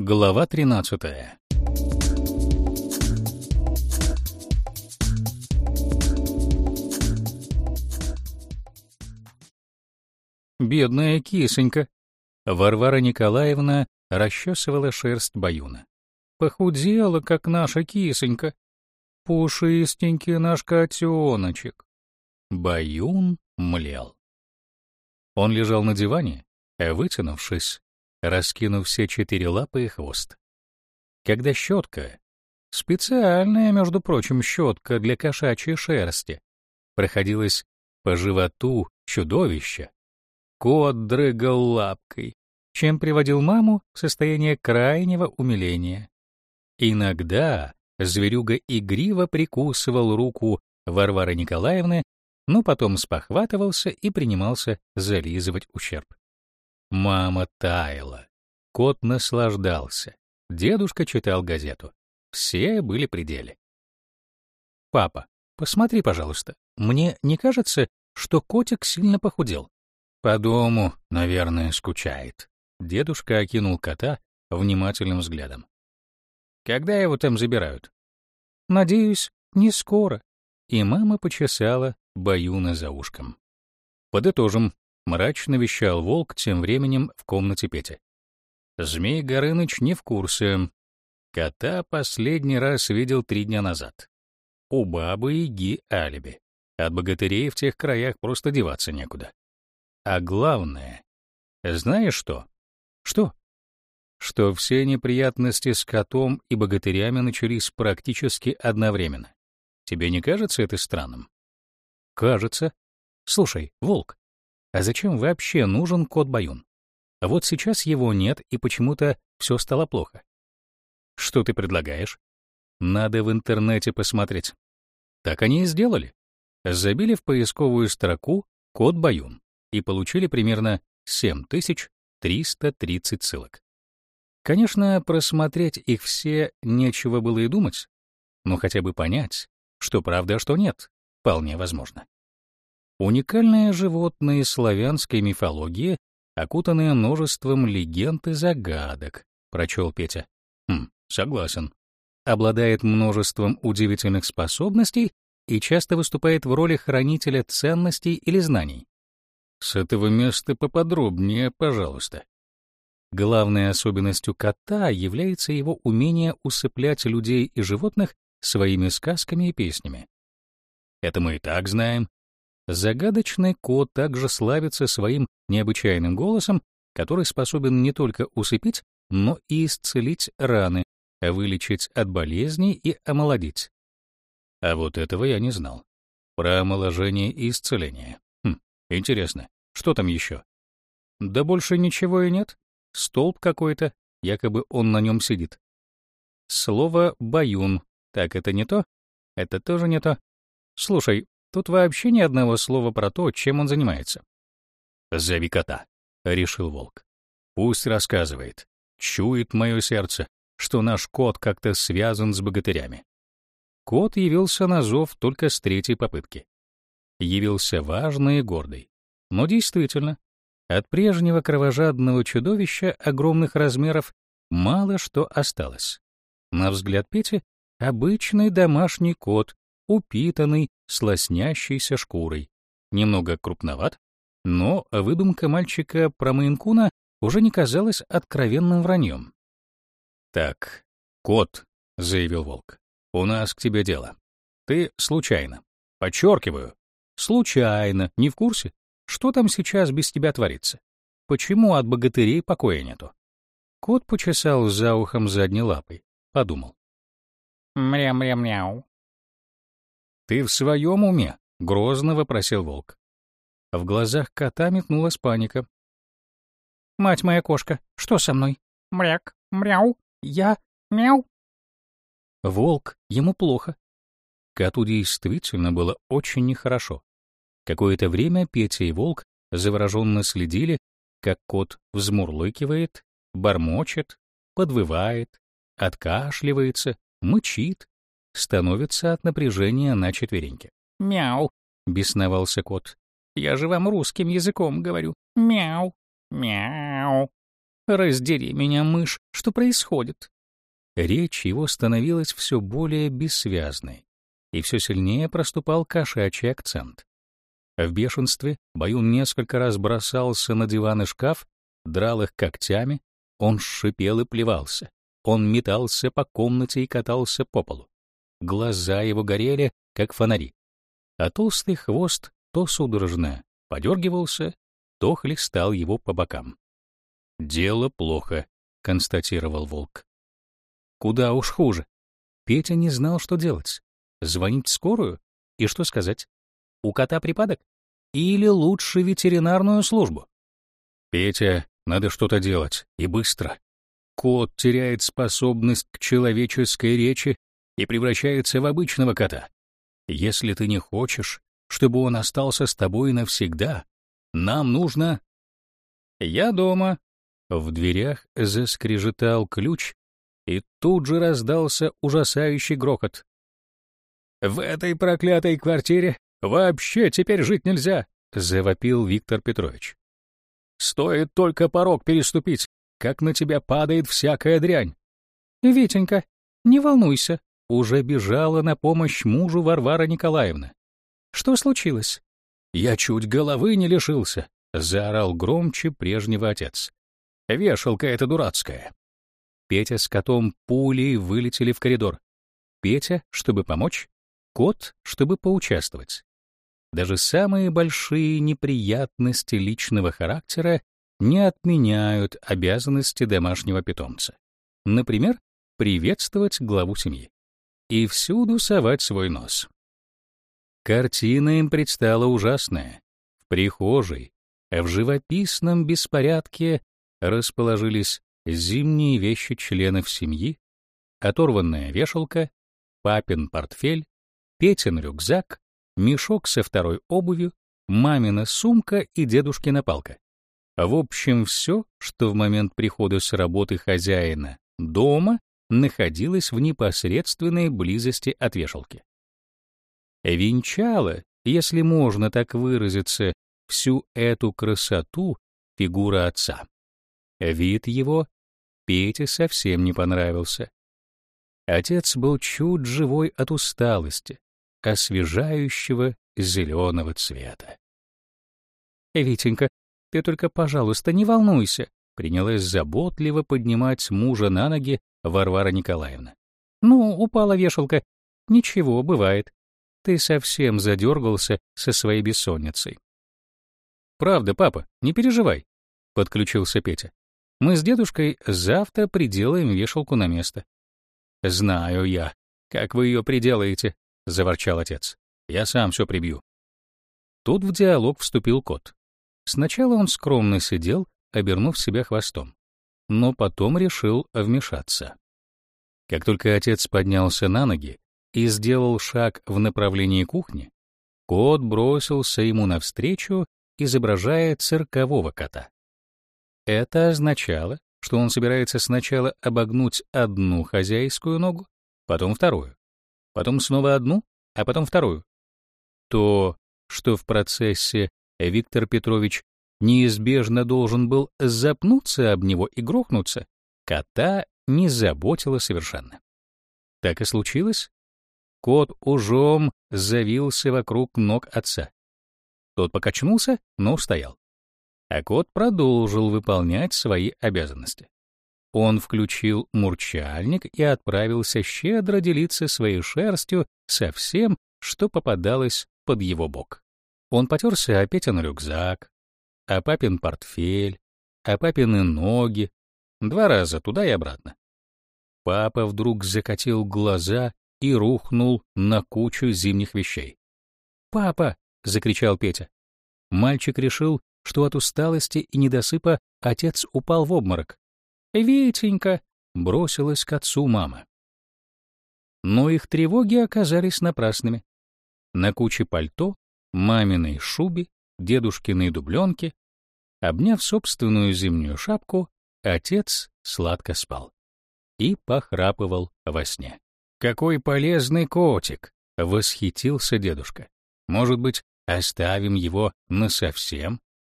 Глава 13. Бедная кисонька. Варвара Николаевна расчесывала шерсть Баюна. Похудела, как наша кисонька. Пушистенький наш котеночек. Баюн млел. Он лежал на диване, вытянувшись, раскинув все четыре лапы и хвост. Когда щетка, специальная, между прочим, щетка для кошачьей шерсти, проходилась по животу чудовища, кот дрыгал лапкой, чем приводил маму в состояние крайнего умиления. Иногда зверюга игриво прикусывал руку Варвары Николаевны, но потом спохватывался и принимался зализывать ущерб. Мама таяла. Кот наслаждался. Дедушка читал газету. Все были при деле. «Папа, посмотри, пожалуйста. Мне не кажется, что котик сильно похудел?» «По дому, наверное, скучает». Дедушка окинул кота внимательным взглядом. «Когда его там забирают?» «Надеюсь, не скоро». И мама почесала Баюна за ушком. Подытожим, Мрачно вещал волк тем временем в комнате Пети. Змей Горыныч не в курсе. Кота последний раз видел три дня назад. У бабы Иги алиби. От богатырей в тех краях просто деваться некуда. А главное, знаешь что? Что? Что все неприятности с котом и богатырями начались практически одновременно. Тебе не кажется это странным? Кажется. Слушай, волк, а зачем вообще нужен кот Баюн? Вот сейчас его нет, и почему-то все стало плохо. Что ты предлагаешь? Надо в интернете посмотреть. Так они и сделали. Забили в поисковую строку «Кот Баюн» и получили примерно 7330 ссылок. Конечно, просмотреть их все нечего было и думать, но хотя бы понять, что правда, а что нет, вполне возможно. Уникальное животное из славянской мифологии, окутанное множеством легенд и загадок, прочел Петя. Хм, согласен. Обладает множеством удивительных способностей и часто выступает в роли хранителя ценностей или знаний. С этого места поподробнее, пожалуйста. Главной особенностью кота является его умение усыплять людей и животных своими сказками и песнями. Это мы и так знаем, Загадочный кот также славится своим необычайным голосом, который способен не только усыпить, но и исцелить раны, вылечить от болезней и омолодить. А вот этого я не знал. Про омоложение и исцеление. Хм, интересно, что там еще? Да больше ничего и нет. Столб какой-то, якобы он на нем сидит. Слово «баюн». Так это не то? Это тоже не то. Слушай, Тут вообще ни одного слова про то, чем он занимается. «Зови кота», — решил волк. «Пусть рассказывает. Чует мое сердце, что наш кот как-то связан с богатырями». Кот явился на зов только с третьей попытки. Явился важный и гордый. Но действительно, от прежнего кровожадного чудовища огромных размеров мало что осталось. На взгляд Пети, обычный домашний кот, упитанный, с лоснящейся шкурой. Немного крупноват, но выдумка мальчика про Мейнкуна уже не казалась откровенным враньем. «Так, кот», — заявил волк, — «у нас к тебе дело. Ты случайно, подчеркиваю, случайно, не в курсе, что там сейчас без тебя творится? Почему от богатырей покоя нету?» Кот почесал за ухом задней лапой, подумал. «Мря-мря-мяу, «Ты в своем уме?» — грозно вопросил волк. В глазах кота метнулась паника. «Мать моя кошка, что со мной? Мряк, мряу, я, мяу». Волк, ему плохо. Коту действительно было очень нехорошо. Какое-то время Петя и волк завороженно следили, как кот взмурлыкивает, бормочет, подвывает, откашливается, мычит, становится от напряжения на четвереньки. «Мяу!» — бесновался кот. «Я же вам русским языком говорю. Мяу! Мяу!» Раздери меня, мышь, что происходит? Речь его становилась все более бессвязной, и все сильнее проступал кошачий акцент. В бешенстве Баюн несколько раз бросался на диван и шкаф, драл их когтями, он шипел и плевался. Он метался по комнате и катался по полу. Глаза его горели, как фонари. А толстый хвост то судорожно подергивался, то хлестал его по бокам. «Дело плохо», — констатировал волк. «Куда уж хуже. Петя не знал, что делать. Звонить в скорую? И что сказать? У кота припадок? Или лучше ветеринарную службу? Петя, надо что-то делать, и быстро. Кот теряет способность к человеческой речи и превращается в обычного кота. Если ты не хочешь, чтобы он остался с тобой навсегда, нам нужно... Я дома. В дверях заскрежетал ключ, и тут же раздался ужасающий грохот. В этой проклятой квартире вообще теперь жить нельзя, завопил Виктор Петрович. Стоит только порог переступить, как на тебя падает всякая дрянь. Витенька, не волнуйся, уже бежала на помощь мужу Варвара Николаевна. Что случилось? Я чуть головы не лишился, заорал громче прежнего отец. Вешалка эта дурацкая. Петя с котом пулей вылетели в коридор. Петя, чтобы помочь, кот, чтобы поучаствовать. Даже самые большие неприятности личного характера не отменяют обязанности домашнего питомца. Например, приветствовать главу семьи и всюду совать свой нос. Картина им предстала ужасная. В прихожей, в живописном беспорядке расположились зимние вещи членов семьи, оторванная вешалка, папин портфель, Петин рюкзак, мешок со второй обувью, мамина сумка и дедушкина палка. В общем, все, что в момент прихода с работы хозяина дома находилось в непосредственной близости от вешалки. Венчала, если можно так выразиться, всю эту красоту фигура отца. Вид его Пете совсем не понравился. Отец был чуть живой от усталости, освежающего зеленого цвета. «Витенька, ты только, пожалуйста, не волнуйся», принялась заботливо поднимать мужа на ноги Варвара Николаевна. «Ну, упала вешалка. Ничего, бывает. Ты совсем задергался со своей бессонницей». «Правда, папа, не переживай», — подключился Петя. «Мы с дедушкой завтра приделаем вешалку на место». «Знаю я, как вы ее приделаете», — заворчал отец. «Я сам все прибью». Тут в диалог вступил кот. Сначала он скромно сидел, обернув себя хвостом, но потом решил вмешаться. Как только отец поднялся на ноги и сделал шаг в направлении кухни, кот бросился ему навстречу, изображая циркового кота. Это означало, что он собирается сначала обогнуть одну хозяйскую ногу, потом вторую, потом снова одну, а потом вторую. То, что в процессе Виктор Петрович неизбежно должен был запнуться об него и грохнуться, кота не заботило совершенно. Так и случилось. Кот ужом завился вокруг ног отца. Тот покачнулся, но устоял. А кот продолжил выполнять свои обязанности. Он включил мурчальник и отправился щедро делиться своей шерстью со всем, что попадалось под его бок. Он потерся о Петин рюкзак, о папин портфель, о папины ноги, два раза туда и обратно. Папа вдруг закатил глаза и рухнул на кучу зимних вещей. «Папа!» — закричал Петя. Мальчик решил, что от усталости и недосыпа отец упал в обморок. «Витенька!» — бросилась к отцу мама. Но их тревоги оказались напрасными. На куче пальто, маминой шубе, дедушкиной дубленке, обняв собственную зимнюю шапку, отец сладко спал и похрапывал во сне. «Какой полезный котик!» — восхитился дедушка. «Может быть, оставим его насовсем?»